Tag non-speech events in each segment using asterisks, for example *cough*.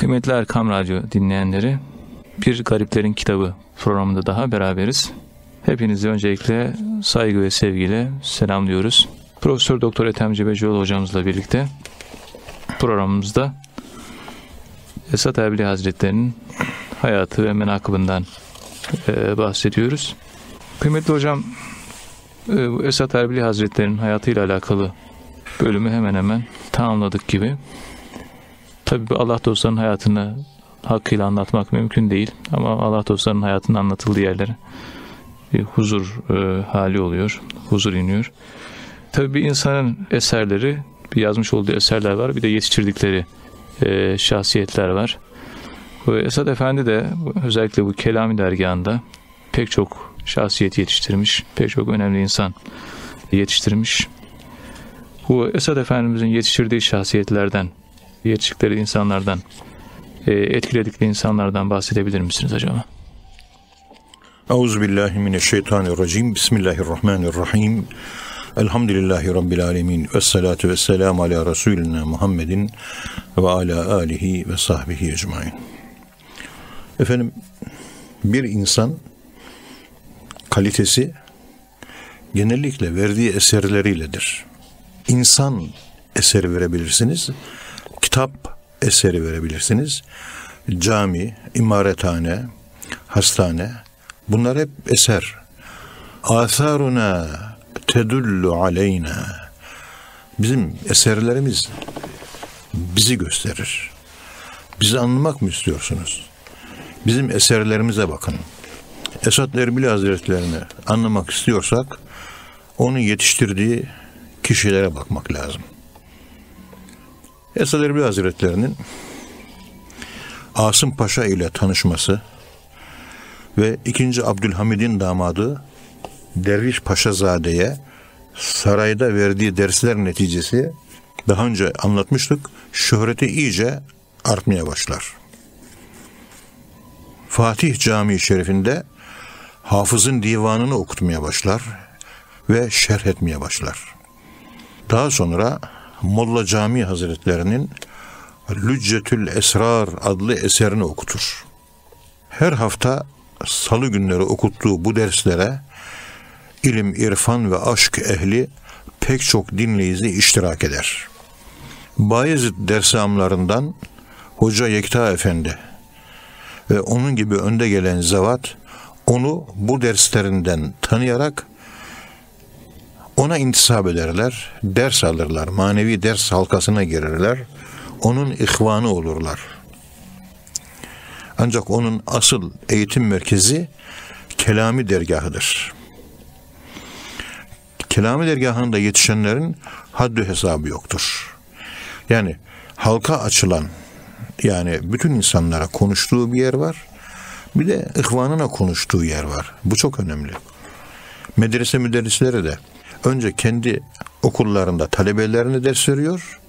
Kıymetli Erkam Radyo dinleyenleri, Bir Gariplerin Kitabı programında daha beraberiz. Hepinizi öncelikle saygı ve sevgiyle selamlıyoruz. Profesör Doktor Ethem Cebecioğlu hocamızla birlikte programımızda Esat Erbil Hazretleri'nin hayatı ve menakıbından e, bahsediyoruz. Kıymetli hocam, e, Esat Erbil Hazretleri'nin hayatıyla alakalı bölümü hemen hemen tamamladık gibi. Tabi Allah dostlarının hayatını hakkıyla anlatmak mümkün değil. Ama Allah dostlarının hayatının anlatıldığı yerlere bir huzur e, hali oluyor. Huzur iniyor. Tabi bir insanın eserleri, bir yazmış olduğu eserler var. Bir de yetiştirdikleri e, şahsiyetler var. Esad Efendi de özellikle bu Kelami dergahında pek çok şahsiyet yetiştirmiş. Pek çok önemli insan yetiştirmiş. Bu Esad Efendimizin yetiştirdiği şahsiyetlerden, yetiştikleri insanlardan, e, etkiledikleri insanlardan bahsedebilir misiniz acaba? Euzubillahimineşşeytanirracim. Bismillahirrahmanirrahim. Elhamdülillahi Rabbil alemin. Ve salatu ve selamu ala Resulina Muhammedin ve ala alihi ve sahbihi ecmain. Efendim, bir insan kalitesi genellikle verdiği eserleriyledir. İnsan eseri verebilirsiniz, kitap eseri verebilirsiniz, cami, imarethane, hastane, bunlar hep eser. Asaruna tedullu aleyna. Bizim eserlerimiz bizi gösterir. Bizi anlamak mı istiyorsunuz? Bizim eserlerimize bakın. Esat Erbil Hazretlerini anlamak istiyorsak onun yetiştirdiği kişilere bakmak lazım. Esad Erbil Hazretlerinin Asım Paşa ile tanışması ve 2. Abdülhamid'in damadı Derviş Paşazade'ye sarayda verdiği dersler neticesi daha önce anlatmıştık. Şöhreti iyice artmaya başlar. Fatih Camii Şerifinde Hafız'ın divanını okutmaya başlar ve şerh etmeye başlar. Daha sonra Molla Camii Hazretlerinin Lüccetül Esrar adlı eserini okutur. Her hafta salı günleri okuttuğu bu derslere ilim, irfan ve aşk ehli pek çok dinleyici iştirak eder. Bayezid dersamlarından Hoca Yekta Efendi ve onun gibi önde gelen zevat onu bu derslerinden tanıyarak ona intisap ederler, ders alırlar, manevi ders halkasına girerler, onun ihvanı olurlar. Ancak onun asıl eğitim merkezi Kelami dergahıdır. Kelami dergahında yetişenlerin haddü hesabı yoktur. Yani halka açılan, yani bütün insanlara konuştuğu bir yer var. Bir de ihvanına konuştuğu yer var. Bu çok önemli. Medrese müderrisleri de önce kendi okullarında talebelerine ders veriyor.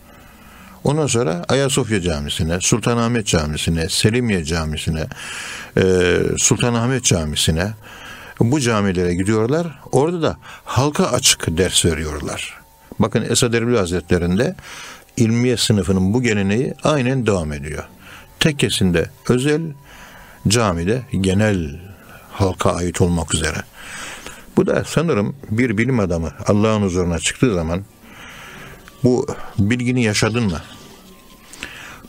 Ondan sonra Ayasofya Camisi'ne, Sultanahmet Camisi'ne, Selimiye Camisi'ne, e, Sultanahmet Camisi'ne bu camilere gidiyorlar. Orada da halka açık ders veriyorlar. Bakın Esad Erbil Hazretleri'nde ilmiye sınıfının bu geleneği aynen devam ediyor. Tekkesinde özel, camide genel halka ait olmak üzere. Bu da sanırım bir bilim adamı Allah'ın huzuruna çıktığı zaman bu bilgini yaşadın mı?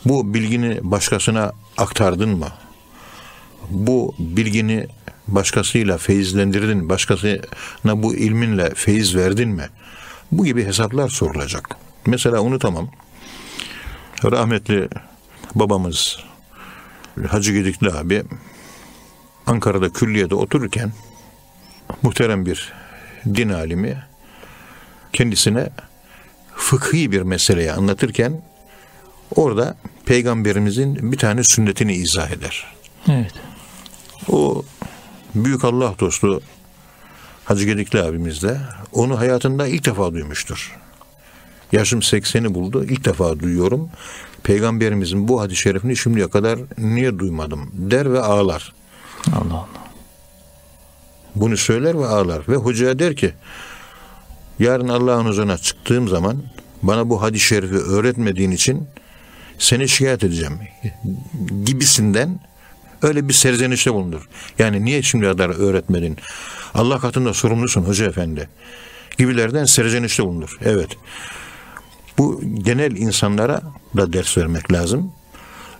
Bu bilgini başkasına aktardın mı? Bu bilgini başkasıyla feyizlendirdin, başkasına bu ilminle feyiz verdin mi? Bu gibi hesaplar sorulacak. Mesela unutamam. Rahmetli babamız Hacı Gedikli abi Ankara'da külliyede otururken muhterem bir din alimi kendisine fıkhi bir meseleyi anlatırken orada peygamberimizin bir tane sünnetini izah eder. Evet. O büyük Allah dostu Hacı Gedikli abimiz de onu hayatında ilk defa duymuştur. Yaşım 80'i buldu. İlk defa duyuyorum. Peygamberimizin bu hadis-i şerifini şimdiye kadar niye duymadım der ve ağlar. Allah Allah. Bunu söyler ve ağlar. Ve hocaya der ki yarın Allah'ın huzuruna çıktığım zaman bana bu hadis-i şerifi öğretmediğin için seni şikayet edeceğim gibisinden öyle bir serzenişte bulunur. Yani niye şimdiye kadar öğretmedin? Allah katında sorumlusun hoca efendi gibilerden serzenişte bulunur. Evet. Bu genel insanlara da ders vermek lazım.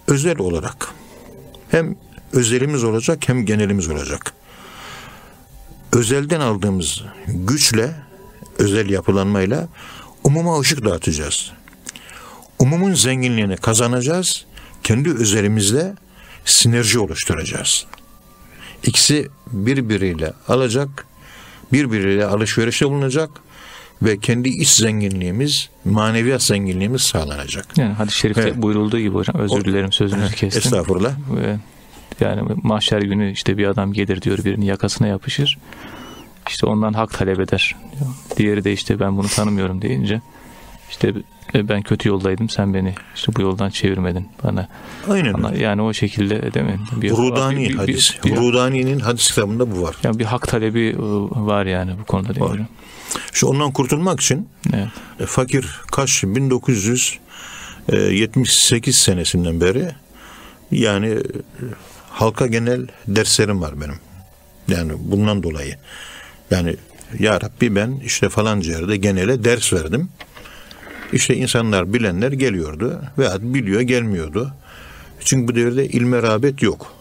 Özel olarak hem özelimiz olacak hem genelimiz olacak. Özelden aldığımız güçle, özel yapılanmayla umuma ışık dağıtacağız. Umumun zenginliğini kazanacağız. Kendi özelimizle sinerji oluşturacağız. İkisi birbiriyle alacak, birbiriyle alışverişte bulunacak ve kendi iç zenginliğimiz, maneviyat zenginliğimiz sağlanacak. Yani hadis-i şerifte Evet. buyurulduğu gibi hocam özür dilerim sözünüzü kestim. Estağfurullah. Ve yani mahşer günü işte bir adam gelir diyor birinin yakasına yapışır. İşte ondan hak talep eder. Diğeri de işte ben bunu tanımıyorum deyince işte e, ben kötü yoldaydım sen beni işte bu yoldan çevirmedin bana. Aynen öyle. yani o şekilde değil mi? Bir, Rudani bir- bir- hadis. bir- Rudani'nin hadis kitabında bu var. yani bir hak talebi e, var yani bu konuda Var. hocam? Şu ondan kurtulmak için Evet. e, fakir kaç 1978 senesinden beri yani halka genel derslerim var benim. Yani bundan dolayı. Yani ya Rabbi ben işte falanca yerde genele ders verdim. İşte insanlar bilenler geliyordu veya biliyor gelmiyordu. Çünkü bu devirde ilme rağbet yok.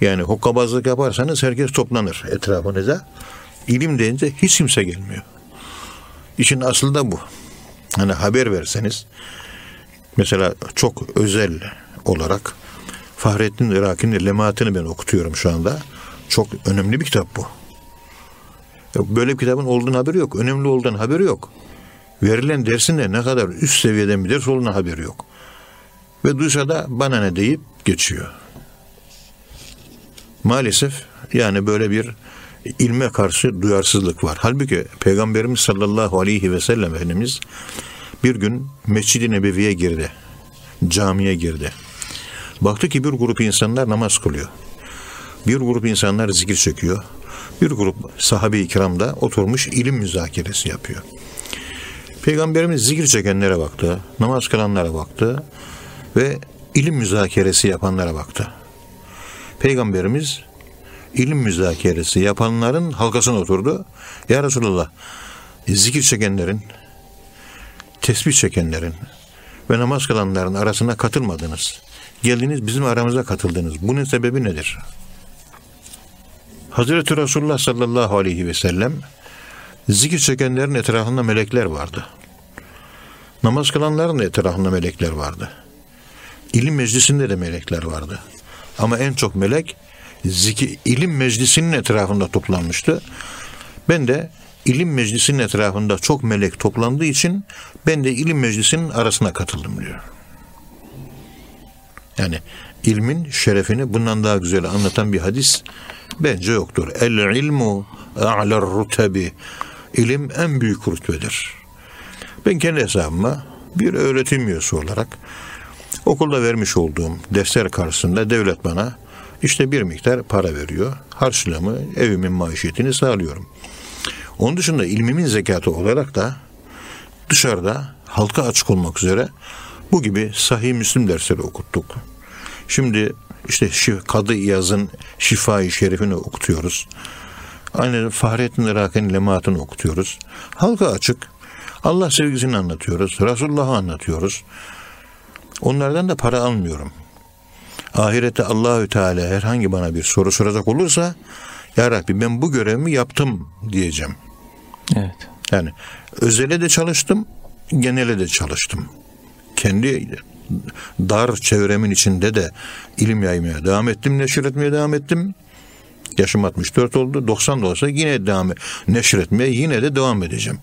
Yani hokkabazlık yaparsanız herkes toplanır etrafınıza. İlim deyince hiç kimse gelmiyor. İşin aslı da bu. Hani haber verseniz mesela çok özel olarak Fahrettin Iraki'nin Lemaatını ben okutuyorum şu anda. Çok önemli bir kitap bu. Böyle bir kitabın olduğunu haberi yok. Önemli olduğunu haberi yok. Verilen dersin de ne kadar üst seviyeden bir ders olduğunu haberi yok. Ve duysa da bana ne deyip geçiyor. Maalesef yani böyle bir ilme karşı duyarsızlık var. Halbuki Peygamberimiz sallallahu aleyhi ve sellem Efendimiz bir gün Mescid-i Nebevi'ye girdi. Camiye girdi. Baktı ki bir grup insanlar namaz kılıyor. Bir grup insanlar zikir çekiyor. Bir grup sahabe-i kiram oturmuş ilim müzakeresi yapıyor. Peygamberimiz zikir çekenlere baktı, namaz kılanlara baktı ve ilim müzakeresi yapanlara baktı. Peygamberimiz ilim müzakeresi yapanların halkasına oturdu. Ya Resulallah zikir çekenlerin, tesbih çekenlerin ve namaz kılanların arasına katılmadınız. Geldiniz bizim aramıza katıldınız. Bunun sebebi nedir? Hazreti Resulullah sallallahu aleyhi ve sellem zikir çekenlerin etrafında melekler vardı. Namaz kılanların da etrafında melekler vardı. İlim meclisinde de melekler vardı. Ama en çok melek zikir, ilim meclisinin etrafında toplanmıştı. Ben de ilim meclisinin etrafında çok melek toplandığı için ben de ilim meclisinin arasına katıldım diyor. Yani ilmin şerefini bundan daha güzel anlatan bir hadis bence yoktur. El ilmu a'ler rutebi. İlim en büyük rütbedir. Ben kendi hesabıma bir öğretim üyesi olarak okulda vermiş olduğum dersler karşısında devlet bana işte bir miktar para veriyor. Harçlığımı, evimin maişetini sağlıyorum. Onun dışında ilmimin zekatı olarak da dışarıda halka açık olmak üzere bu gibi sahih Müslim dersleri okuttuk. Şimdi işte Kadı İyaz'ın Şifa-i Şerifini okutuyoruz. Aynı Fahrettin Irak'ın Lemaatını okutuyoruz. Halka açık. Allah sevgisini anlatıyoruz. Resulullah'ı anlatıyoruz. Onlardan da para almıyorum. Ahirette Allahü Teala herhangi bana bir soru soracak olursa Ya Rabbi ben bu görevimi yaptım diyeceğim. Evet. Yani özele de çalıştım, genele de çalıştım. Kendi dar çevremin içinde de ilim yaymaya devam ettim, neşir etmeye devam ettim. Yaşım 64 oldu, 90 da olsa yine devam neşir etmeye yine de devam edeceğim.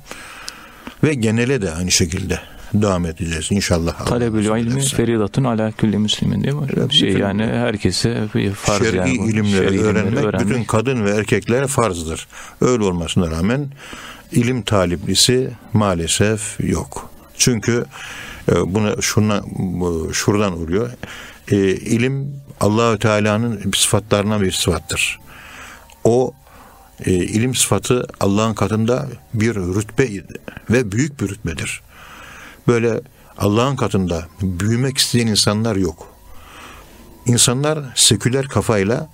Ve genele de aynı şekilde devam edeceğiz inşallah. Allah Talebül ilmi feridatun ala külli müslimin değil mi? Evet, şey bütün- yani herkese bir farz Şer'i yani. bu. ilimleri Şer'i öğrenmek, bütün kadın ve erkeklere farzdır. Öyle olmasına rağmen ilim taliplisi maalesef yok. Çünkü e, buna şuna şuradan oluyor. E, ilim Allahü Teala'nın sıfatlarından bir sıfattır. O e, ilim sıfatı Allah'ın katında bir rütbe ve büyük bir rütbedir. Böyle Allah'ın katında büyümek isteyen insanlar yok. İnsanlar seküler kafayla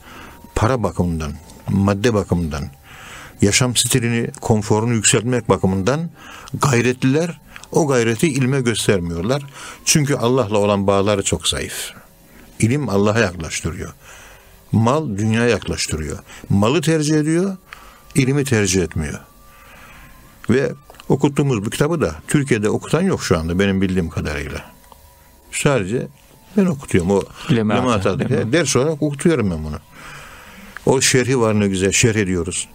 para bakımından, madde bakımından, yaşam stilini, konforunu yükseltmek bakımından gayretliler o gayreti ilme göstermiyorlar. Çünkü Allah'la olan bağları çok zayıf. İlim Allah'a yaklaştırıyor. Mal dünyaya yaklaştırıyor. Malı tercih ediyor, ilimi tercih etmiyor. Ve okuttuğumuz bu kitabı da Türkiye'de okutan yok şu anda benim bildiğim kadarıyla. Sadece ben okutuyorum. O Lemaat, Lemaat lemaat. ders olarak okutuyorum ben bunu. O şerhi var ne güzel şerh ediyoruz.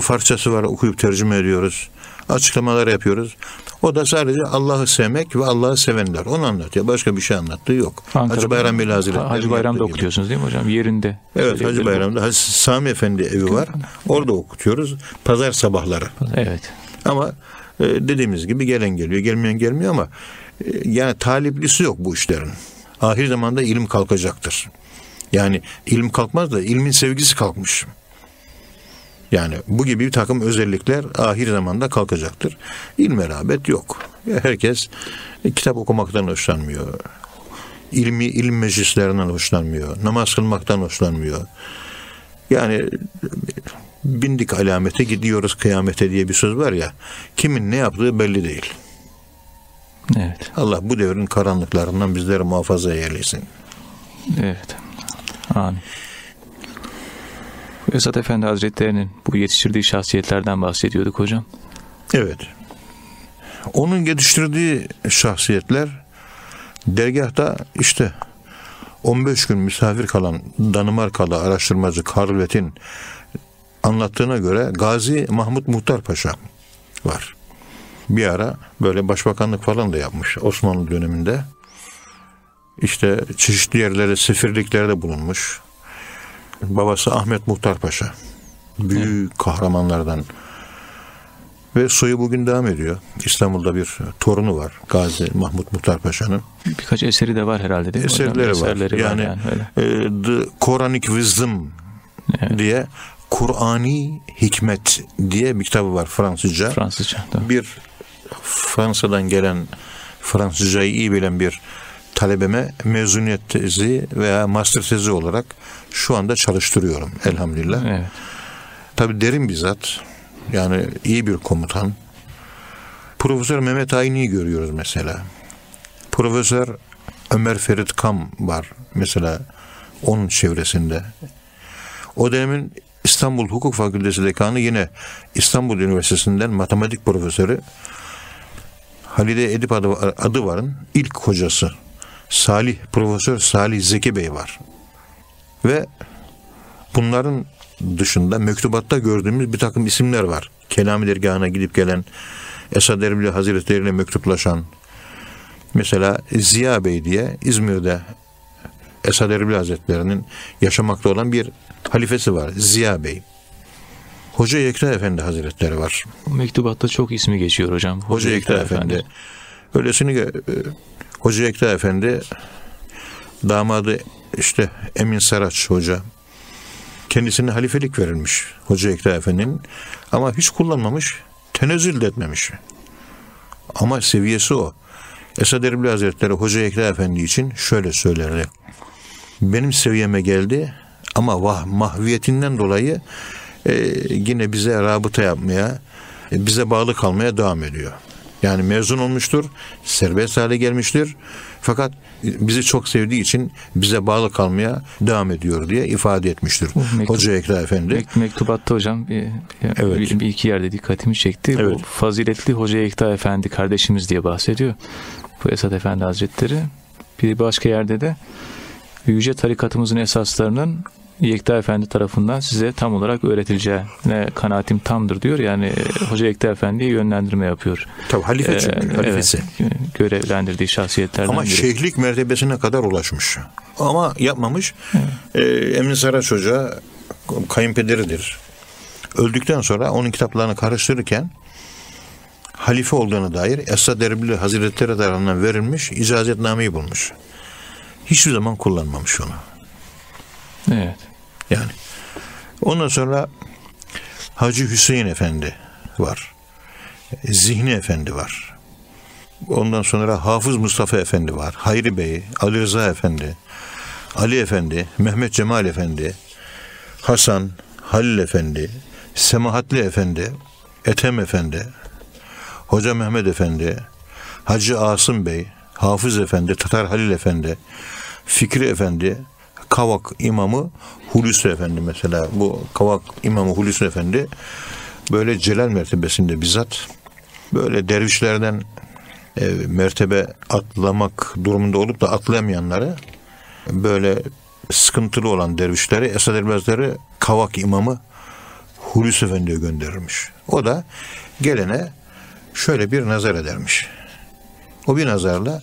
Farsçası var okuyup tercüme ediyoruz. Açıklamalar yapıyoruz. O da sadece Allah'ı sevmek ve Allah'ı sevenler. Onu anlatıyor. Başka bir şey anlattığı yok. Hacı Bayram Veli Hazretleri. Hacı Bayram'da okutuyorsunuz değil mi hocam? Yerinde. Evet Hacı. Bayram'da Hacı Sami Efendi evi var. Orada okutuyoruz. Pazar sabahları. Evet. Ama e, dediğimiz gibi gelen geliyor, gelmeyen gelmiyor ama e, yani taliplisi yok bu işlerin. Ahir zamanda ilim kalkacaktır. Yani ilim kalkmaz da ilmin sevgisi kalkmış. Yani bu gibi bir takım özellikler ahir zamanda kalkacaktır. İlme rağbet yok. Herkes kitap okumaktan hoşlanmıyor. İlmi ilim meclislerinden hoşlanmıyor. Namaz kılmaktan hoşlanmıyor. Yani bindik alamete gidiyoruz kıyamete diye bir söz var ya. Kimin ne yaptığı belli değil. Evet. Allah bu devrin karanlıklarından bizleri muhafaza eylesin. Evet. Amin. Esat Efendi Hazretleri'nin bu yetiştirdiği şahsiyetlerden bahsediyorduk hocam. Evet. Onun yetiştirdiği şahsiyetler dergahta işte 15 gün misafir kalan Danimarkalı araştırmacı Karlvet'in anlattığına göre Gazi Mahmut Muhtar Paşa var. Bir ara böyle başbakanlık falan da yapmış Osmanlı döneminde. İşte çeşitli yerlere, sefirliklerde bulunmuş. Babası Ahmet Muhtar Paşa. Büyük kahramanlardan. Ve soyu bugün devam ediyor. İstanbul'da bir torunu var. Gazi Mahmut Muhtar Paşa'nın. Birkaç eseri de var herhalde değil mi hocam? Eserleri var. Eserleri yani yani öyle. e, The Quranic Wisdom diye Kur'ani Hikmet diye bir kitabı var Fransızca. Fransızca. da. bir Fransa'dan gelen Fransızcayı iyi bilen bir talebeme mezuniyet tezi veya master tezi olarak şu anda çalıştırıyorum elhamdülillah. Evet. Tabi derin bir zat. Yani iyi bir komutan. Profesör Mehmet Ayni'yi görüyoruz mesela. Profesör Ömer Ferit Kam var mesela onun çevresinde. O dönemin İstanbul Hukuk Fakültesi dekanı yine İstanbul Üniversitesi'nden matematik profesörü Halide Edip adı, adı varın ilk hocası Salih Profesör Salih Zeki Bey var. Ve bunların dışında mektubatta gördüğümüz bir takım isimler var. Kelami dergahına gidip gelen Esad Erbil Hazretleri ile mektuplaşan mesela Ziya Bey diye İzmir'de Esad Erbil Hazretleri'nin yaşamakta olan bir halifesi var. Ziya Bey. Hoca Yekta Efendi Hazretleri var. Mektubatta çok ismi geçiyor hocam. Hoca Yekta Efendi. Öylesini ki, e, Hoca Yekta Efendi damadı işte Emin Saraç Hoca kendisine halifelik verilmiş Hoca Yekta Efendi'nin ama hiç kullanmamış tenezzül de etmemiş. Ama seviyesi o. Esad Erbil Hazretleri Hoca Yekta Efendi için şöyle söylerdi. Benim seviyeme geldi ama vah, mahviyetinden dolayı e, yine bize rabıta yapmaya, e, bize bağlı kalmaya devam ediyor. Yani mezun olmuştur, serbest hale gelmiştir. Fakat bizi çok sevdiği için bize bağlı kalmaya devam ediyor diye ifade etmiştir. Bu mektup- Hoca Ekra Efendi. Mek- mektubatta hocam bir, Evet. bir, bir iki yerde dikkatimi çekti. Bu Evet. faziletli Hoca Ekta Efendi kardeşimiz diye bahsediyor. Bu Esad Efendi Hazretleri. Bir başka yerde de Yüce tarikatımızın esaslarının Yekta Efendi tarafından size tam olarak öğretileceğine kanaatim tamdır diyor. Yani e, Hoca Yekta Efendi'ye yönlendirme yapıyor. Tabii halife Ee, çünkü, halifesi. evet, görevlendirdiği şahsiyetlerden Ama biri. şeyhlik mertebesine kadar ulaşmış. Ama yapmamış. Ee, Emin Saraç Hoca kayınpederidir. Öldükten sonra onun kitaplarını karıştırırken halife olduğuna dair Esad Erbil Hazretleri tarafından verilmiş icazetnameyi bulmuş. Hiçbir zaman kullanmamış onu. Evet. Yani. Ondan sonra Hacı Hüseyin Efendi var. Zihni Efendi var. Ondan sonra Hafız Mustafa Efendi var. Hayri Bey, Ali Rıza Efendi, Ali Efendi, Mehmet Cemal Efendi, Hasan, Halil Efendi, Semahatli Efendi, Ethem Efendi, Hoca Mehmet Efendi, Hacı Asım Bey, Hafız Efendi, Tatar Halil Efendi, Fikri Efendi, Kavak İmamı Hulusi Efendi mesela. Bu Kavak İmamı Hulusi Efendi böyle celal mertebesinde bizzat böyle dervişlerden e, mertebe atlamak durumunda olup da atlayamayanları böyle sıkıntılı olan dervişleri Esad Elbazları Kavak imamı Hulusi Efendi'ye gönderirmiş. O da gelene şöyle bir nazar edermiş. O bir nazarla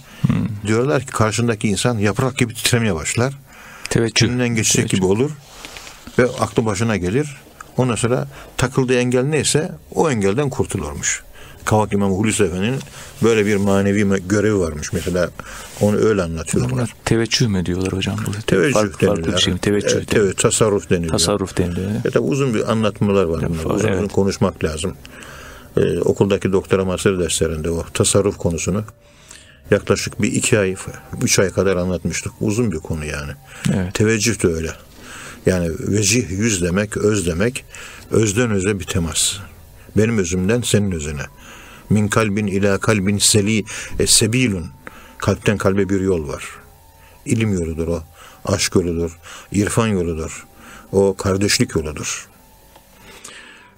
diyorlar ki karşındaki insan yaprak gibi titremeye başlar. Teveccüh. Önünden geçecek Teveccüh. gibi olur ve aklı başına gelir. Ondan sonra takıldığı engel neyse o engelden kurtulurmuş. Kavak İmamı Hulusi Efendi'nin böyle bir manevi görevi varmış. Mesela onu öyle anlatıyorlar. Teveccüh mü diyorlar hocam? Bu Teveccüh farklı, farklı deniliyor. bir şey mi? Teveccüh. Deniliyor. evet, tasarruf deniliyor. Tasarruf deniliyor. E tabi uzun bir anlatmalar var. var, Uzun evet. uzun konuşmak lazım. Ee, okuldaki doktora master derslerinde o tasarruf konusunu yaklaşık bir iki ay, üç ay kadar anlatmıştık. Uzun bir konu yani. Evet. Teveccüh de öyle. Yani vecih yüz demek, öz demek. Özden öze bir temas. Benim özümden senin özüne. Min kalbin ila kalbin seli e, sebilun. Kalpten kalbe bir yol var. İlim yoludur o. Aşk yoludur. irfan yoludur. O kardeşlik yoludur.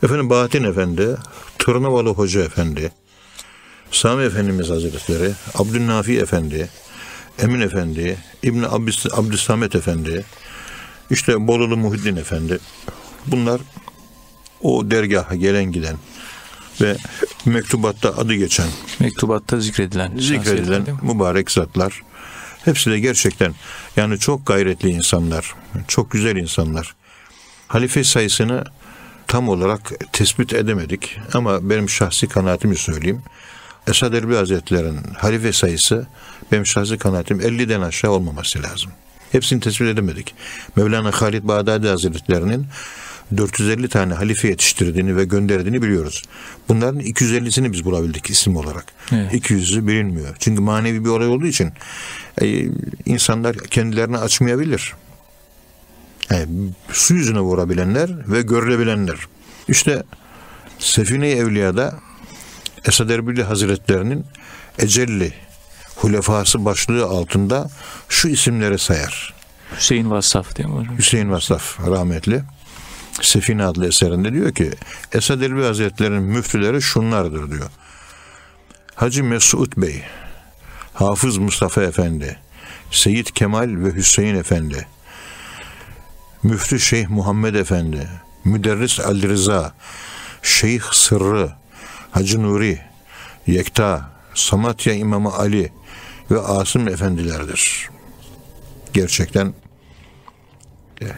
Efendim Bahattin Efendi, Tırnavalı Hoca Efendi, Sami Efendimiz Hazretleri, Abdülnafi Efendi, Emin Efendi, Abdüs- Abdüssamet Efendi, işte Bolulu Muhiddin Efendi. Bunlar o dergaha gelen giden ve mektubatta adı geçen, Mektubatta zikredilen. zikredilen mübarek zatlar. Hepsi de gerçekten yani çok gayretli insanlar, çok güzel insanlar. Halife sayısını tam olarak tespit edemedik ama benim şahsi kanaatimi söyleyeyim. Esad Erbil Hazretleri'nin halife sayısı benim şahsi kanaatim 50'den aşağı olmaması lazım. Hepsini tespit edemedik. Mevlana Halid Bağdadi Hazretleri'nin 450 tane halife yetiştirdiğini ve gönderdiğini biliyoruz. Bunların 250'sini biz bulabildik isim olarak. Evet. 200'ü bilinmiyor. Çünkü manevi bir olay olduğu için e, insanlar kendilerini açmayabilir. Yani su yüzüne vurabilenler ve görülebilenler. İşte Sefine-i Evliya'da Esad Erbili Hazretlerinin Ecelli hulefası başlığı altında şu isimleri sayar. Hüseyin Vassaf değil mi? Hüseyin Vasaf rahmetli Sefine adlı eserinde diyor ki Esad Elbi Hazretleri'nin müftüleri şunlardır diyor. Hacı Mesud Bey, Hafız Mustafa Efendi, Seyyid Kemal ve Hüseyin Efendi, Müftü Şeyh Muhammed Efendi, Müderris Ali Rıza, Şeyh Sırrı, Hacı Nuri, Yekta, Samatya İmamı Ali ve Asım Efendilerdir. Gerçekten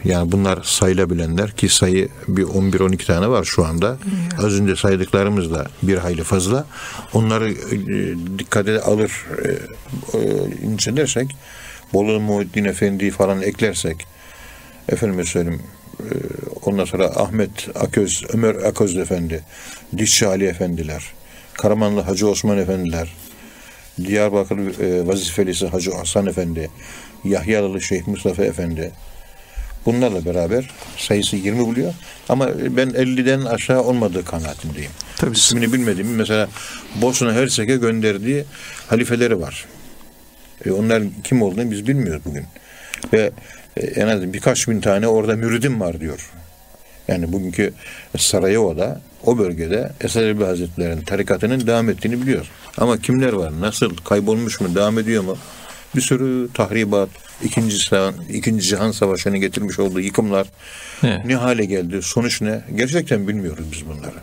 yani bunlar sayılabilenler ki sayı bir 11-12 tane var şu anda. Az önce saydıklarımız da bir hayli fazla. Onları e, dikkate alır e, incelersek Bolu Muhiddin Efendi'yi falan eklersek efendime söyleyeyim ondan sonra Ahmet Aköz, Ömer Aköz Efendi, Dişçi Ali Efendiler, Karamanlı Hacı Osman Efendiler, Diyarbakır e, vazifelisi Hacı Hasan Efendi, Yahyalılı Şeyh Mustafa Efendi, Bunlarla beraber sayısı 20 buluyor. Ama ben 50'den aşağı olmadığı kanaatindeyim. Tabii. İsmini bilmediğim mesela Bosna Hersek'e gönderdiği halifeleri var. E onlar kim olduğunu biz bilmiyoruz bugün. Ve e, en az birkaç bin tane orada müridim var diyor. Yani bugünkü Sarajevo'da o bölgede Esad Erbil Hazretleri'nin tarikatının devam ettiğini biliyoruz. Ama kimler var? Nasıl? Kaybolmuş mu? Devam ediyor mu? Bir sürü tahribat, ikinci, ikinci Cihan Savaşı'nın getirmiş olduğu yıkımlar Evet. ne hale geldi? Sonuç ne? Gerçekten bilmiyoruz biz bunları.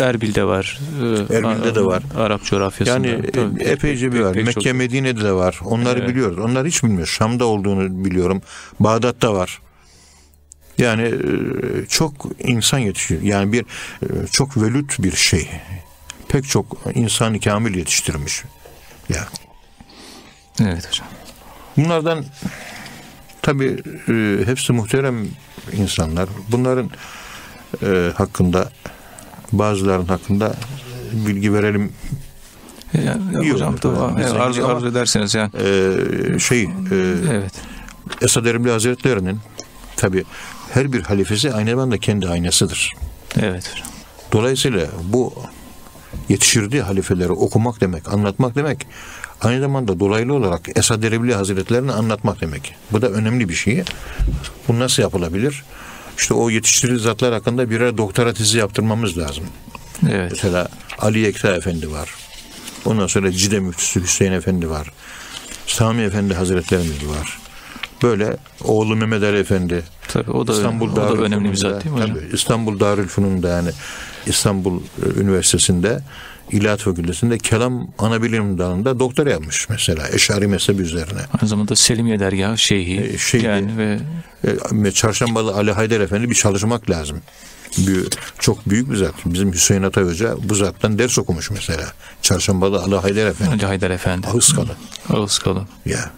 Erbil'de var. e, Erbil'de de var. Arap coğrafyasında. Yani Tabii, e, epeyce bir var. pek çok- Mekke, Medine'de de var. Onları Evet. biliyoruz. Onları hiç bilmiyoruz. Şam'da olduğunu biliyorum. Bağdat'ta var. Yani e, çok insan yetişiyor. Yani bir çok velüt bir şey. Pek çok insan kamil yetiştirmiş. Ya Evet hocam. bunlardan tabi hepsi muhterem insanlar. Bunların hakkında bazılarının hakkında bilgi verelim Yani, İyi hocam evet, de arzu, ama- arzu ederseniz yani. Ee, şey e, Evet. Esad Erbil Hazretleri'nin tabi her bir halifesi aynı zamanda kendi aynasıdır. Evet hocam. Dolayısıyla bu yetiştirdiği halifeleri okumak demek, anlatmak demek aynı zamanda dolaylı olarak Esad Erbil Hazretlerini anlatmak demek. Bu da önemli bir şey. Bu nasıl yapılabilir? İşte o yetiştirdiği zatlar hakkında birer doktora tezi yaptırmamız lazım. Evet. Mesela Ali Ekta Efendi var. Ondan sonra Cide Müftüsü Hüseyin Efendi var. Sami Efendi Hazretlerimiz var. Böyle oğlu Mehmet Ali Efendi. Tabii o da, İstanbul o da önemli bir zat değil mi hocam? tabii, İstanbul Darülfünun'da yani İstanbul e, Üniversitesi'nde İlahiyat Fakültesi'nde kelam anabilim dalında doktora yapmış mesela Eşari mezhebi üzerine. Aynı zamanda Selimiye Dergahı Şeyhi. E, şeyhi. Yani ve E, Çarşambalı Ali Haydar Efendi bir çalışmak lazım. Bir, çok büyük bir zat. Bizim Hüseyin Atay Hoca bu zattan ders okumuş mesela. Çarşambalı Ali Haydar Efendi. Ali Haydar Efendi. Ağızkalı. Ağızkalı. Ya.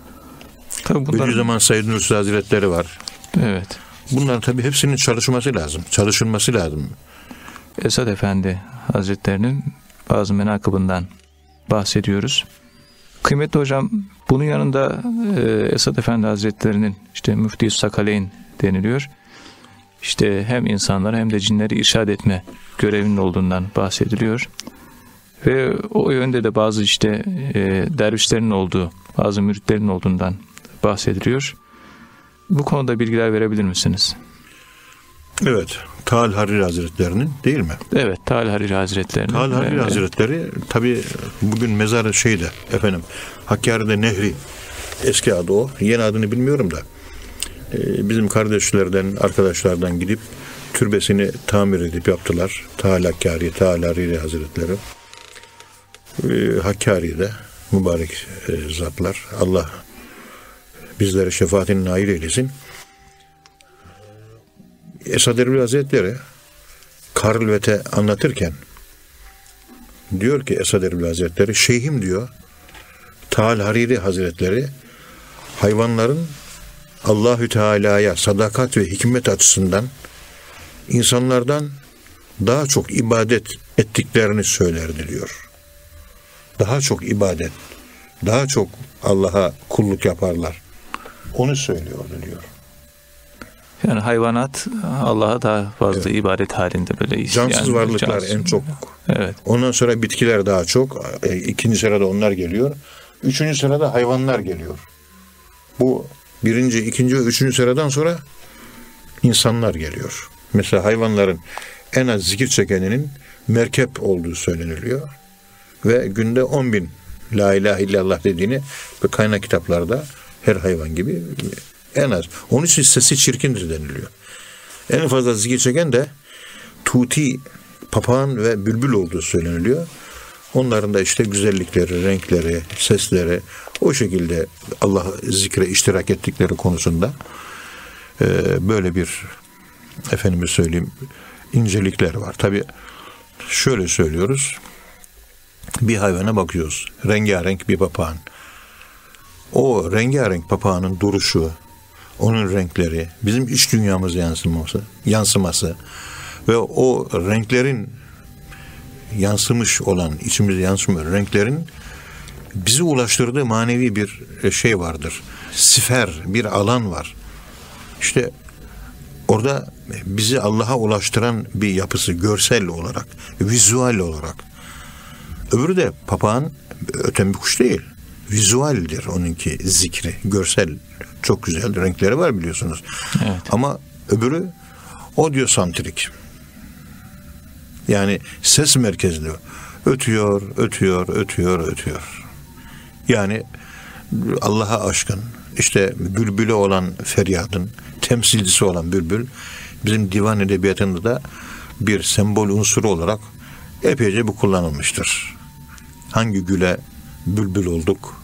Tabii bunlar, Bediüzzaman Said Nursi Hazretleri var. evet. Bunlar tabii hepsinin çalışması lazım. Çalışılması lazım. Esad Efendi Hazretlerinin bazı menakıbından bahsediyoruz. Kıymetli hocam bunun yanında e, Esad Efendi Hazretlerinin işte Müfti Sakaleyn deniliyor. İşte hem insanlara hem de cinleri irşad etme görevinin olduğundan bahsediliyor. Ve o yönde de bazı işte e, dervişlerin olduğu, bazı müritlerin olduğundan bahsediliyor. Bu konuda bilgiler verebilir misiniz? Evet. Tal Hariri Hazretlerinin değil mi? Evet, Talha Hariri Hazretlerinin. Tal Hariri Evet. Hazretleri tabii bugün mezarı şeyde efendim Hakkari'de Nehri eski adı o. Yeni adını bilmiyorum da e, bizim kardeşlerden arkadaşlardan gidip türbesini tamir edip yaptılar. Tal Hakkari, Tal Hariri Hazretleri. E, Hakkari'de mübarek e, zatlar. Allah bizlere şefaatini nail eylesin. Esad Erbil Hazretleri Karlvet'e anlatırken diyor ki Esad Erbil Hazretleri şeyhim diyor Tal Hariri Hazretleri hayvanların Allahü Teala'ya sadakat ve hikmet açısından insanlardan daha çok ibadet ettiklerini söylerdi diyor. Daha çok ibadet, daha çok Allah'a kulluk yaparlar. Onu söylüyordu diyor. Yani hayvanat Allah'a daha fazla ibadet halinde böyle. Cansız yani varlıklar cansız. en çok. Evet. Ondan sonra bitkiler daha çok. E, ikinci sırada onlar geliyor. Üçüncü sırada hayvanlar geliyor. Bu birinci, ikinci ve üçüncü sıradan sonra insanlar geliyor. Mesela hayvanların en az zikir çekeninin merkep olduğu söyleniliyor. Ve günde 10 bin La ilahe illallah dediğini bu kaynak kitaplarda her hayvan gibi en az. Onun için sesi çirkindir deniliyor. En fazla zikir çeken de tuti papağan ve bülbül olduğu söyleniliyor. Onların da işte güzellikleri, renkleri, sesleri o şekilde Allah zikre iştirak ettikleri konusunda e, böyle bir efendime söyleyeyim incelikler var. Tabi şöyle söylüyoruz. Bir hayvana bakıyoruz. Rengarenk bir papağan. O rengarenk papağanın duruşu, onun renkleri, bizim iç dünyamız yansıması, yansıması ve o renklerin yansımış olan, içimize yansımıyor renklerin bizi ulaştırdığı manevi bir şey vardır. Sifer, bir alan var. İşte orada bizi Allah'a ulaştıran bir yapısı görsel olarak, vizüel olarak. Öbürü de papağan öten bir kuş değil. Vizüeldir onunki zikri, görsel. Çok güzel renkleri var biliyorsunuz. Evet. Ama öbürü audiosantrik. Yani ses merkezli. Ötüyor, ötüyor, ötüyor, ötüyor. Yani Allah'a aşkın, işte bülbülü olan feryadın, temsilcisi olan bülbül, bizim divan edebiyatında da bir sembol unsuru olarak epeyce bu kullanılmıştır. Hangi güle bülbül olduk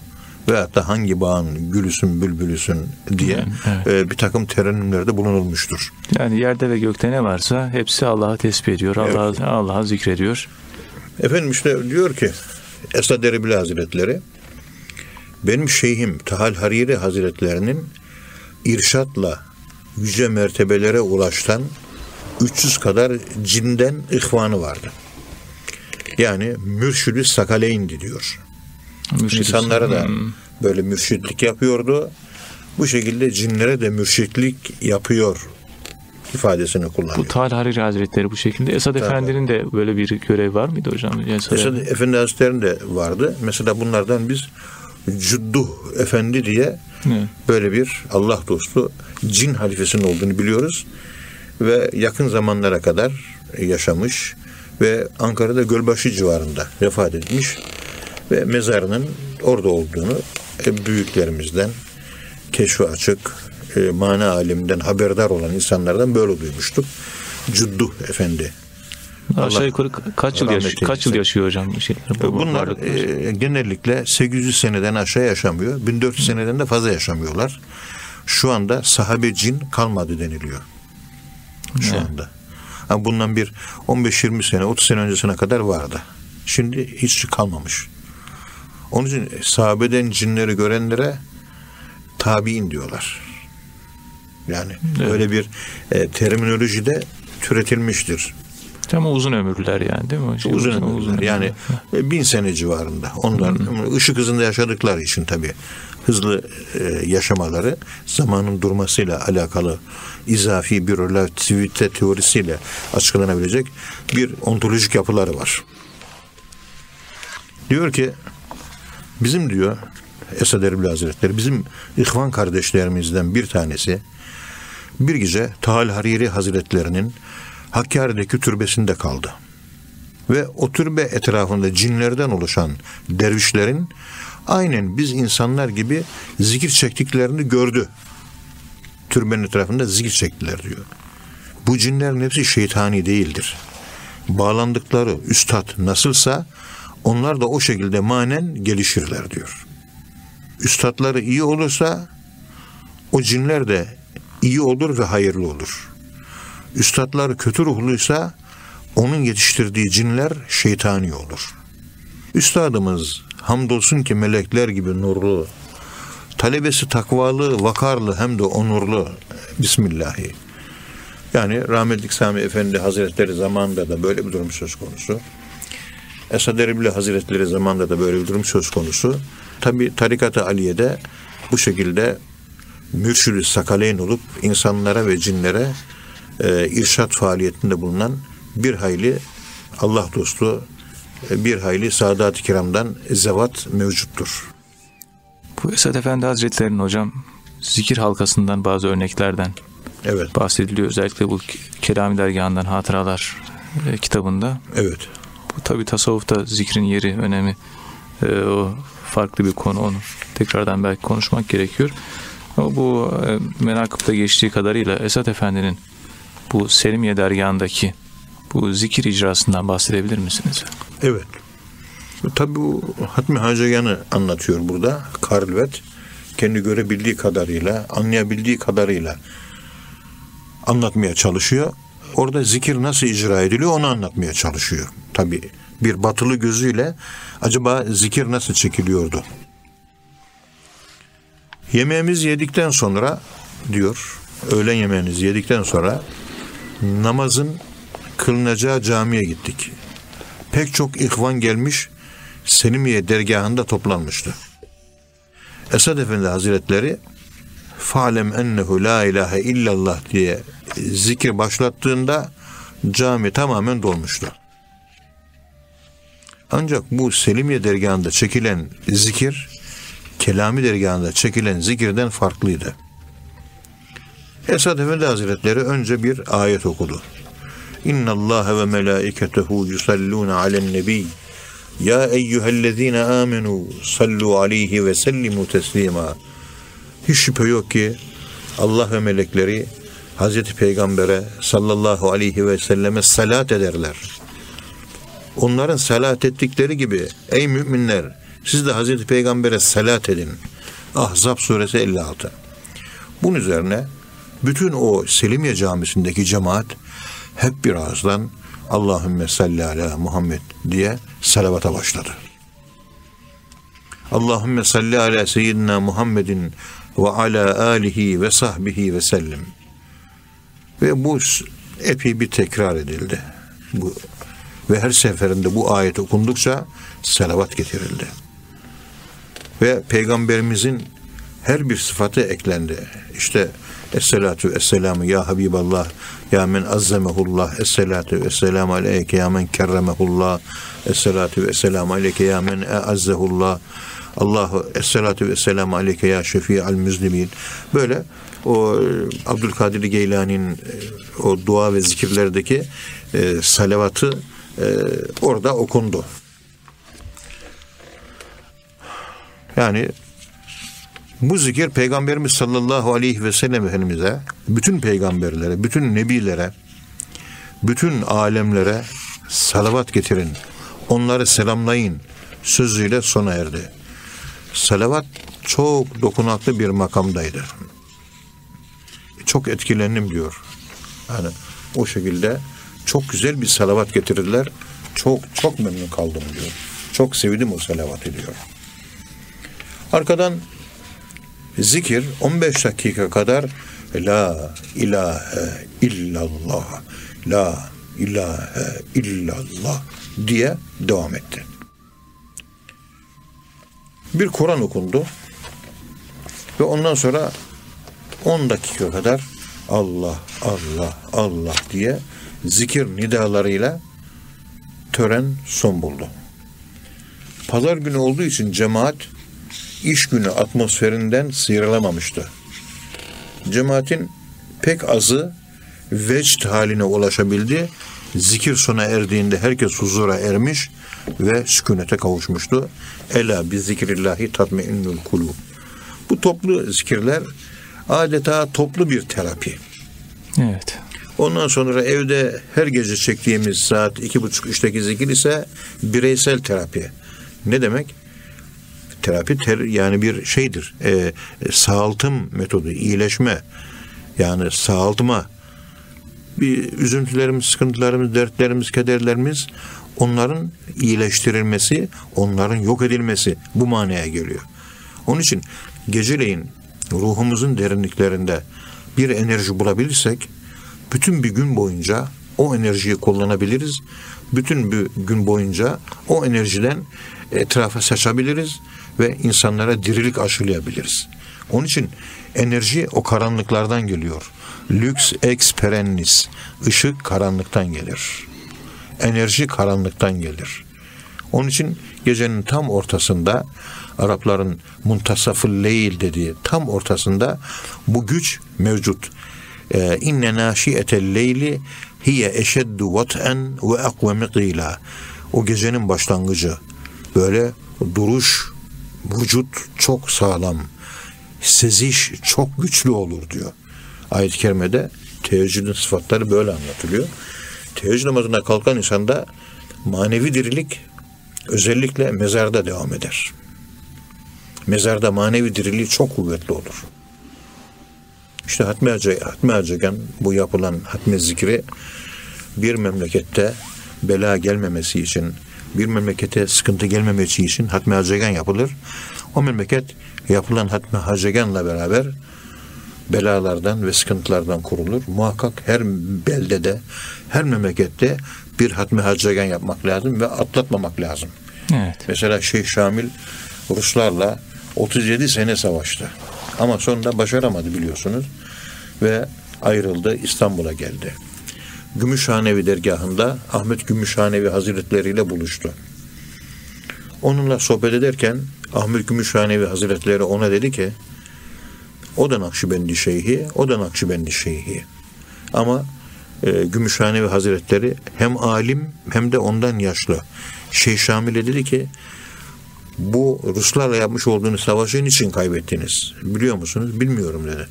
veyahut da hangi bağın gülüsün bülbülüsün diye Evet. e, bir takım terennümlerde bulunulmuştur. Yani yerde ve gökte ne varsa hepsi Allah'ı tesbih ediyor. Allah'ı Allah'ı zikrediyor. Efendim işte diyor ki Esad Erbil Hazretleri benim şeyhim Tahal Hariri Hazretlerinin irşatla yüce mertebelere ulaştan 300 kadar cinden ihvanı vardı. Yani mürşidü sakaleyndi diyor. Mürşid İnsanlara da Hmm. böyle mürşitlik yapıyordu. Bu şekilde cinlere de mürşitlik yapıyor ifadesini kullanıyor. Bu Tal Hariri Hazretleri bu şekilde. Esad Efendi'nin de böyle bir görev var mıydı hocam? Esad Esad Efendi Hazretleri'nin de vardı. Mesela bunlardan biz Cudduh Efendi diye Evet. böyle bir Allah dostu cin halifesinin olduğunu biliyoruz. Ve yakın zamanlara kadar yaşamış ve Ankara'da Gölbaşı civarında vefat etmiş ve mezarının orada olduğunu e, büyüklerimizden keşfi açık, e, mana aleminden haberdar olan insanlardan böyle duymuştuk. Cudduh Efendi. Aşağı yukarı kaç yıl yaşıyor? Kaç yıl yaşıyor hocam bu şeyler? bu Bunlar varlıklar? e, genellikle 800 seneden aşağı yaşamıyor. 1400 seneden de fazla yaşamıyorlar. Şu anda sahabe cin kalmadı deniliyor. Şu Evet. anda. Ama bundan bir 15-20 sene, 30 sene öncesine kadar vardı. Şimdi hiç kalmamış. Onun için sahabeden cinleri görenlere tabi'in diyorlar. Yani Evet. öyle bir e, terminoloji de türetilmiştir. Ama uzun ömürlüler yani değil mi hocam? Uzun ömürler. Yani ömürlüler. e, bin sene civarında. Onlar ışık hızında yaşadıkları için tabii hızlı e, yaşamaları zamanın durmasıyla alakalı izafi bir relativite teorisiyle açıklanabilecek bir ontolojik yapıları var. Diyor ki bizim diyor Esad Erbil Hazretleri bizim ihvan kardeşlerimizden bir tanesi bir gece Tahal Hariri Hazretlerinin Hakkari'deki türbesinde kaldı. Ve o türbe etrafında cinlerden oluşan dervişlerin aynen biz insanlar gibi zikir çektiklerini gördü. Türbenin etrafında zikir çektiler diyor. Bu cinlerin hepsi şeytani değildir. Bağlandıkları üstad nasılsa onlar da o şekilde manen gelişirler diyor. Üstadları iyi olursa o cinler de iyi olur ve hayırlı olur. Üstadlar kötü ruhluysa onun yetiştirdiği cinler şeytani olur. Üstadımız hamdolsun ki melekler gibi nurlu, talebesi takvalı, vakarlı hem de onurlu. Bismillahi. Yani rahmetlik Sami Efendi Hazretleri zamanında da böyle bir durum söz konusu. Esad Erbil Hazretleri zamanında da böyle bir durum söz konusu. Tabi tarikat-ı Aliye'de bu şekilde mürşid-i sakaleyn olup insanlara ve cinlere e, irşat faaliyetinde bulunan bir hayli Allah dostu e, bir hayli Sadat-ı Kiram'dan zevat mevcuttur. Bu Esad Efendi Hazretleri'nin hocam zikir halkasından bazı örneklerden Evet, bahsediliyor. Özellikle bu Kelami Dergahı'ndan Hatıralar e, kitabında. evet. Tabi tasavvufta zikrin yeri, önemi e, o farklı bir konu. Onu tekrardan belki konuşmak gerekiyor. Ama bu e, menakıpta geçtiği kadarıyla Esad Efendi'nin bu Selimiye dergahındaki bu zikir icrasından bahsedebilir misiniz? Evet. Tabi bu Hatmi Hacegan'ı anlatıyor burada. Karlvet kendi görebildiği kadarıyla, anlayabildiği kadarıyla anlatmaya çalışıyor. Orada zikir nasıl icra ediliyor onu anlatmaya çalışıyor. Tabi bir batılı gözüyle acaba zikir nasıl çekiliyordu? Yemeğimizi yedikten sonra diyor, öğlen yemeğinizi yedikten sonra namazın kılınacağı camiye gittik. Pek çok ihvan gelmiş Selimiye dergahında toplanmıştı. Esad Efendi Hazretleri Falem ennehu la ilahe illallah diye zikir başlattığında cami tamamen dolmuştu. Ancak bu Selimiye dergahında çekilen zikir Kelami dergahında çekilen zikirden farklıydı. Esad Efendi Hazretleri önce bir ayet okudu. İnna Allah ve melaiketehu yusalluna alen nebi. Ya eyyühellezine amenu sallu aleyhi ve sellimu teslima. Hiç şüphe yok ki Allah ve melekleri Hazreti Peygamber'e sallallahu aleyhi ve selleme salat ederler. Onların salat ettikleri gibi ey müminler siz de Hazreti Peygamber'e salat edin. Ahzab suresi 56. Bunun üzerine bütün o Selimiye camisindeki cemaat hep bir ağızdan Allahümme salli ala Muhammed diye salavata başladı. Allahümme salli ala seyyidina Muhammedin ve ala alihi ve sahbihi ve sellem. Ve bu epey bir tekrar edildi. Bu Ve her seferinde bu ayet okundukça selavat getirildi. Ve peygamberimizin her bir sıfatı eklendi. İşte Esselatu Esselamu Ya Habiballah Ya men azzamehullah Esselatu Esselamu aleyke Ya men kerremehullah Esselatu Esselamu aleyke Ya men eazzehullah Allahu Esselatu Esselamu aleyke Ya şefi'al müzlimin Böyle o Abdülkadir Geylani'nin e, o dua ve zikirlerdeki e, salavatı e, orada okundu. Yani bu zikir Peygamberimiz sallallahu aleyhi ve sellem Efendimiz'e, bütün peygamberlere, bütün nebilere, bütün alemlere salavat getirin. Onları selamlayın sözüyle sona erdi. Salavat çok dokunaklı bir makamdaydı. Çok etkilendim diyor. Yani o şekilde çok güzel bir salavat getirdiler. Çok çok memnun kaldım diyor. Çok sevdim o salavatı diyor. Arkadan zikir 15 dakika kadar La ilahe illallah La ilahe illallah diye devam etti. Bir Kur'an okundu ve ondan sonra 10 dakika kadar Allah, Allah, Allah diye zikir nidalarıyla tören son buldu. Pazar günü olduğu için cemaat iş günü atmosferinden sıyrılamamıştı. Cemaatin pek azı vecd haline ulaşabildi. Zikir sona erdiğinde herkes huzura ermiş ve sükunete kavuşmuştu. Ela bi zikrillahi tatmeinnul kulub. Bu toplu zikirler adeta toplu bir terapi. Evet. Ondan sonra evde her gece çektiğimiz saat iki buçuk üçteki zikir ise bireysel terapi. Ne demek? Terapi ter, yani bir şeydir. E, sağaltım metodu, iyileşme. Yani sağaltma. Bir üzüntülerimiz, sıkıntılarımız, dertlerimiz, kederlerimiz onların iyileştirilmesi, onların yok edilmesi bu manaya geliyor. Onun için geceleyin ruhumuzun derinliklerinde bir enerji bulabilirsek bütün bir gün boyunca o enerjiyi kullanabiliriz. Bütün bir gün boyunca o enerjiden etrafa saçabiliriz ve insanlara dirilik aşılayabiliriz. Onun için enerji o karanlıklardan geliyor. Lüks ex perennis. Işık karanlıktan gelir. Enerji karanlıktan gelir. Onun için gecenin tam ortasında Arapların muntasafı leyl dediği tam ortasında bu güç mevcut. Ee, İnne naşiyetel leyli hiye eşeddu vat'en ve akvemi qila. O gecenin başlangıcı. Böyle duruş, vücut çok sağlam. Seziş çok güçlü olur diyor. Ayet-i kerimede teheccüdün sıfatları böyle anlatılıyor. Teheccüd namazına kalkan insanda manevi dirilik özellikle mezarda devam eder. Mezarda manevi diriliği çok kuvvetli olur. İşte Hatmi Hatmi Hacıgan bu yapılan hatmi zikri bir memlekette bela gelmemesi için, bir memlekete sıkıntı gelmemesi için Hatmi Hacıgan yapılır. O memleket yapılan Hatmi Hacıgan'la beraber belalardan ve sıkıntılardan kurulur. Muhakkak her beldede, her memlekette bir Hatmi Hacıgan yapmak lazım ve atlatmamak lazım. Evet. Mesela Şeyh Şamil Ruslarla 37 sene savaştı. Ama sonunda başaramadı biliyorsunuz. Ve ayrıldı İstanbul'a geldi. Gümüşhanevi dergahında Ahmet Gümüşhanevi Hazretleri ile buluştu. Onunla sohbet ederken Ahmet Gümüşhanevi Hazretleri ona dedi ki o da Nakşibendi Şeyhi, o da Nakşibendi Şeyhi. Ama e, Gümüşhanevi Hazretleri hem alim hem de ondan yaşlı. Şeyh Şamil'e dedi ki bu Ruslarla yapmış olduğunuz savaşı için kaybettiniz? Biliyor musunuz? Bilmiyorum dedi.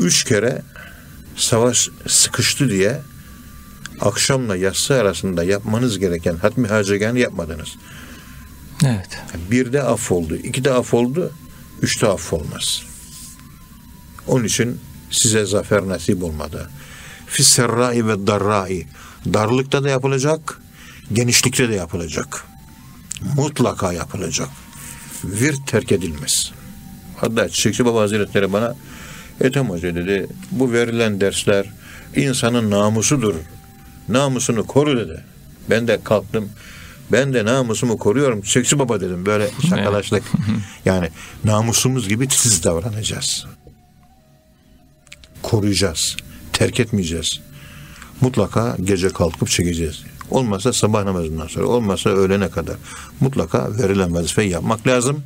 Üç kere savaş sıkıştı diye akşamla yatsı arasında yapmanız gereken hatmi harcagen yapmadınız. Evet. Bir de af oldu, iki de af oldu, üç de af olmaz. Onun için size zafer nasip olmadı. Fisserrai ve darrai. Darlıkta da yapılacak, genişlikte de yapılacak mutlaka yapılacak. Vir terk edilmez. Hatta Çiçekçi Baba Hazretleri bana Ethem Hoca dedi bu verilen dersler insanın namusudur namusunu koru dedi. Ben de kalktım. Ben de namusumu koruyorum. Çekçi baba dedim. Böyle *laughs* şakalaştık. yani namusumuz gibi titiz davranacağız. Koruyacağız. Terk etmeyeceğiz. Mutlaka gece kalkıp çekeceğiz. Olmazsa sabah namazından sonra, olmazsa öğlene kadar. Mutlaka verilen vazifeyi yapmak lazım.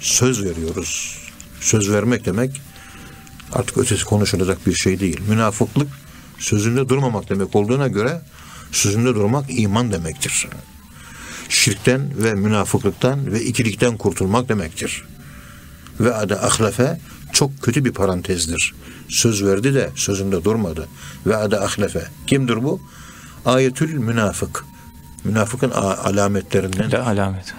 Söz veriyoruz. Söz vermek demek artık ötesi konuşulacak bir şey değil. Münafıklık sözünde durmamak demek olduğuna göre sözünde durmak iman demektir. Şirkten ve münafıklıktan ve ikilikten kurtulmak demektir. Ve adı ahlefe çok kötü bir parantezdir. Söz verdi de sözünde durmadı. Ve adı ahlefe. Kimdir bu? Ayetül münafık. Münafıkın alametlerinden. De alamet.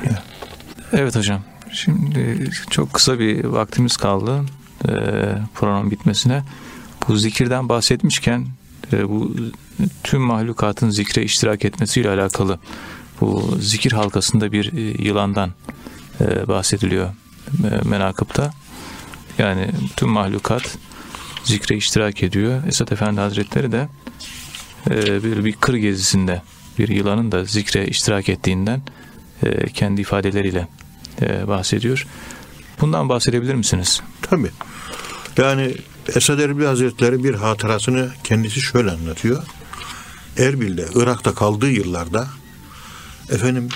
Evet hocam. Şimdi çok kısa bir vaktimiz kaldı e, program bitmesine. Bu zikirden bahsetmişken e, bu tüm mahlukatın zikre iştirak etmesiyle alakalı bu zikir halkasında bir e, yılandan e, bahsediliyor e, menakıpta. Yani tüm mahlukat zikre iştirak ediyor. Esat Efendi Hazretleri de e, bir, bir kır gezisinde bir yılanın da zikre iştirak ettiğinden e, kendi ifadeleriyle e, bahsediyor. Bundan bahsedebilir misiniz? Tabii. Yani Esad Erbil Hazretleri bir hatırasını kendisi şöyle anlatıyor. Erbil'de, Irak'ta kaldığı yıllarda efendim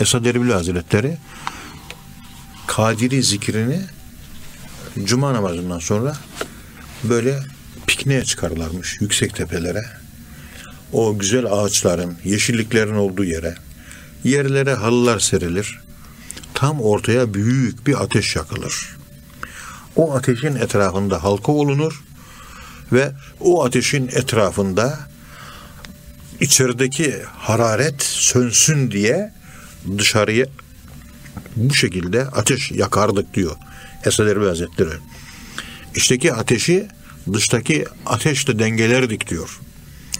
Esad Erbil Hazretleri Kadiri zikrini Cuma namazından sonra böyle pikniğe çıkarlarmış yüksek tepelere. O güzel ağaçların, yeşilliklerin olduğu yere. Yerlere halılar serilir. Tam ortaya büyük bir ateş yakılır. O ateşin etrafında halka olunur ve o ateşin etrafında içerideki hararet sönsün diye dışarıya bu şekilde ateş yakardık diyor Esad Erbil Hazretleri. İçteki ateşi dıştaki ateşle dengelerdik diyor.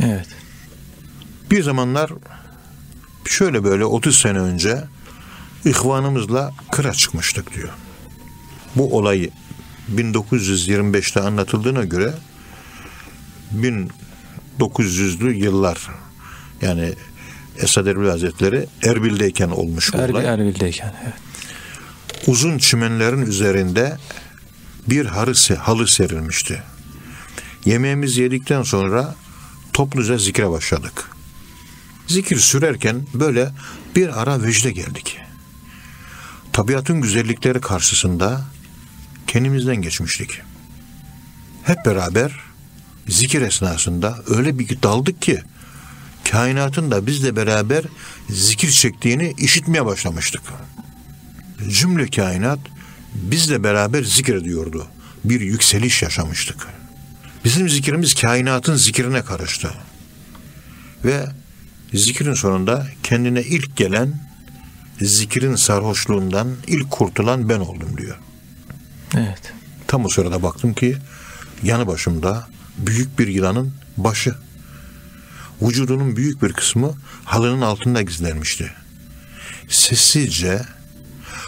Evet. Bir zamanlar şöyle böyle 30 sene önce ihvanımızla kıra çıkmıştık diyor. Bu olay 1925'te anlatıldığına göre 1900'lü yıllar yani Esad Erbil Hazretleri Erbil'deyken olmuş bu Erbil, olay. Erbil'deyken evet. Uzun çimenlerin üzerinde bir halı, halı serilmişti. Yemeğimizi yedikten sonra topluca zikre başladık. Zikir sürerken böyle bir ara vecde geldik. Tabiatın güzellikleri karşısında kendimizden geçmiştik. Hep beraber zikir esnasında öyle bir daldık ki kainatın da bizle beraber zikir çektiğini işitmeye başlamıştık. Cümle kainat bizle beraber zikrediyordu. Bir yükseliş yaşamıştık. Bizim zikrimiz kainatın zikrine karıştı. Ve zikrin sonunda kendine ilk gelen zikrin sarhoşluğundan ilk kurtulan ben oldum diyor. Evet. Tam o sırada baktım ki yanı başımda büyük bir yılanın başı. Vücudunun büyük bir kısmı halının altında gizlenmişti. Sessizce,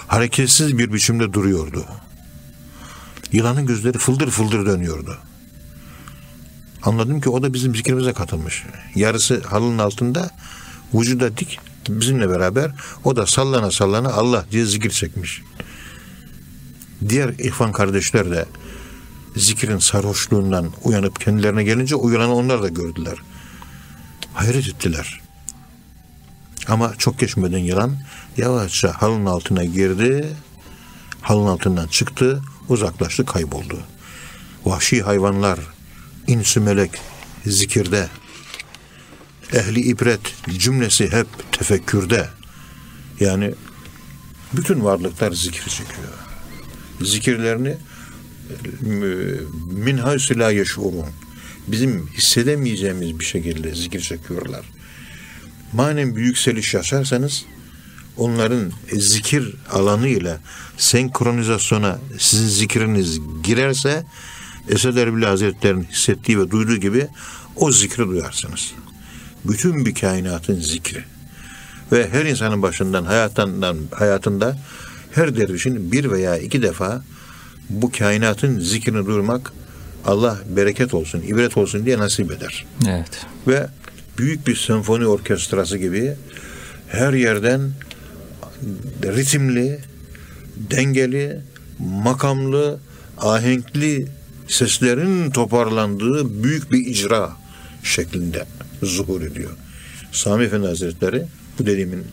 hareketsiz bir biçimde duruyordu. Yılanın gözleri fıldır fıldır dönüyordu. Anladım ki o da bizim zikrimize katılmış. Yarısı halının altında, vücuda dik, bizimle beraber o da sallana sallana Allah diye zikir çekmiş. Diğer ihvan kardeşler de zikrin sarhoşluğundan uyanıp kendilerine gelince uyanan onlar da gördüler. Hayret ettiler. Ama çok geçmeden yılan yavaşça halının altına girdi, halının altından çıktı, uzaklaştı, kayboldu. Vahşi hayvanlar, insü melek zikirde, ehli ibret cümlesi hep tefekkürde. Yani bütün varlıklar zikir çekiyor. Zikirlerini min haysu la yeşurun bizim hissedemeyeceğimiz bir şekilde zikir çekiyorlar. Manen bir yükseliş yaşarsanız onların zikir alanıyla senkronizasyona sizin zikriniz girerse Esed Erbil Hazretleri'nin hissettiği ve duyduğu gibi o zikri duyarsınız. Bütün bir kainatın zikri. Ve her insanın başından hayatından hayatında her dervişin bir veya iki defa bu kainatın zikrini duymak Allah bereket olsun, ibret olsun diye nasip eder. Evet. Ve büyük bir senfoni orkestrası gibi her yerden ritimli, dengeli, makamlı, ahenkli seslerin toparlandığı büyük bir icra şeklinde zuhur ediyor. Sami Efendi Hazretleri bu dediğimin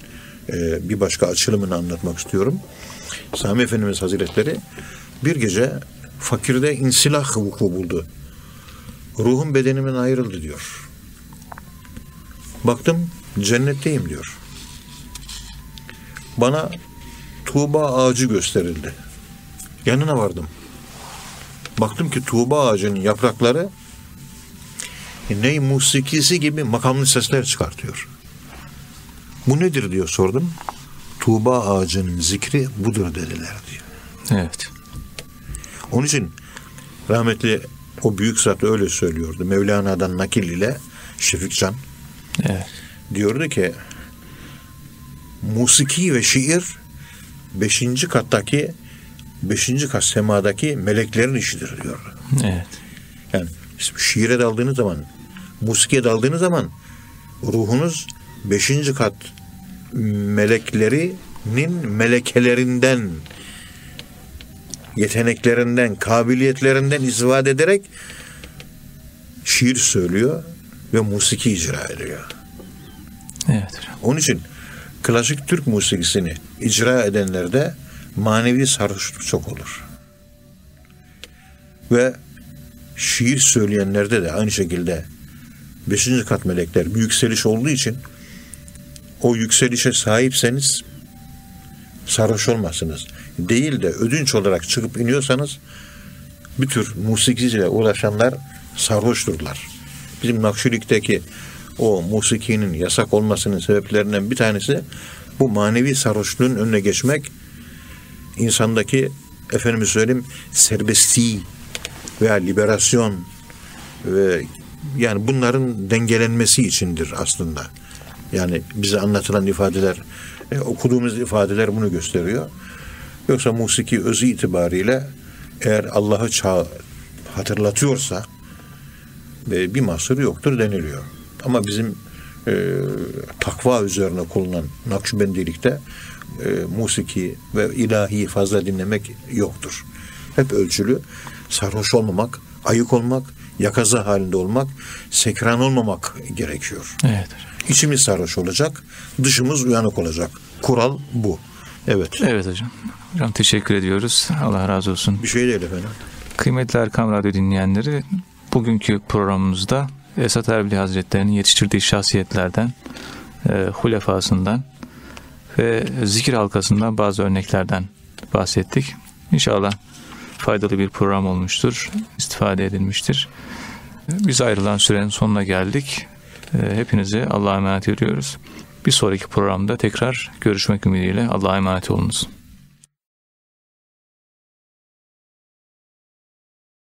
e, bir başka açılımını anlatmak istiyorum. Sami Efendimiz Hazretleri bir gece fakirde insilah vuku buldu. Ruhum bedenimin ayrıldı diyor. Baktım cennetteyim diyor. Bana Tuğba ağacı gösterildi. Yanına vardım. Baktım ki Tuğba ağacının yaprakları ney musikisi gibi makamlı sesler çıkartıyor. Bu nedir diyor sordum. Tuğba ağacının zikri budur dediler diyor. Evet. Onun için rahmetli o büyük zat öyle söylüyordu. Mevlana'dan nakil ile Şefikcan Evet. diyordu ki musiki ve şiir beşinci kattaki beşinci kat semadaki meleklerin işidir diyordu. Evet. Yani şiire daldığınız zaman, musikiye daldığınız zaman ruhunuz beşinci kat meleklerinin melekelerinden, yeteneklerinden, kabiliyetlerinden izvade ederek şiir söylüyor ve musiki icra ediyor. Evet. Onun için klasik Türk musikisini icra edenlerde manevi sarhoşluk çok olur. Ve şiir söyleyenlerde de aynı şekilde beşinci kat melekler bir yükseliş olduğu için o yükselişe sahipseniz sarhoş olmazsınız. Değil de ödünç olarak çıkıp iniyorsanız bir tür musikiciyle uğraşanlar sarhoşturlar. Bizim Nakşilik'teki o musikinin yasak olmasının sebeplerinden bir tanesi bu manevi sarhoşluğun önüne geçmek insandaki efendime söyleyeyim serbestliği veya liberasyon ve yani bunların dengelenmesi içindir aslında. Yani bize anlatılan ifadeler, e, okuduğumuz ifadeler bunu gösteriyor. Yoksa musiki özü itibariyle eğer Allah'ı ça- hatırlatıyorsa e, bir mahsuru yoktur deniliyor. Ama bizim e, takva üzerine kullanan Nakşibendilikte e, musiki ve ilahi fazla dinlemek yoktur. Hep ölçülü, sarhoş olmamak, ayık olmak, yakaza halinde olmak, sekran olmamak gerekiyor. Evet. İçimiz sarhoş olacak, dışımız uyanık olacak. Kural bu. Evet. Evet hocam. Hocam teşekkür ediyoruz. Allah razı olsun. Bir şey değil efendim. Kıymetli Erkam Radyo dinleyenleri, bugünkü programımızda Esat Erbil Hazretleri'nin yetiştirdiği şahsiyetlerden, e, hulefasından ve zikir halkasından bazı örneklerden bahsettik. İnşallah faydalı bir program olmuştur, istifade edilmiştir. Biz ayrılan sürenin sonuna geldik. E, Hepinize Allah'a emanet ediyoruz. Bir sonraki programda tekrar görüşmek ümidiyle Allah'a emanet olunuz.